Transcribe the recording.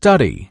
study.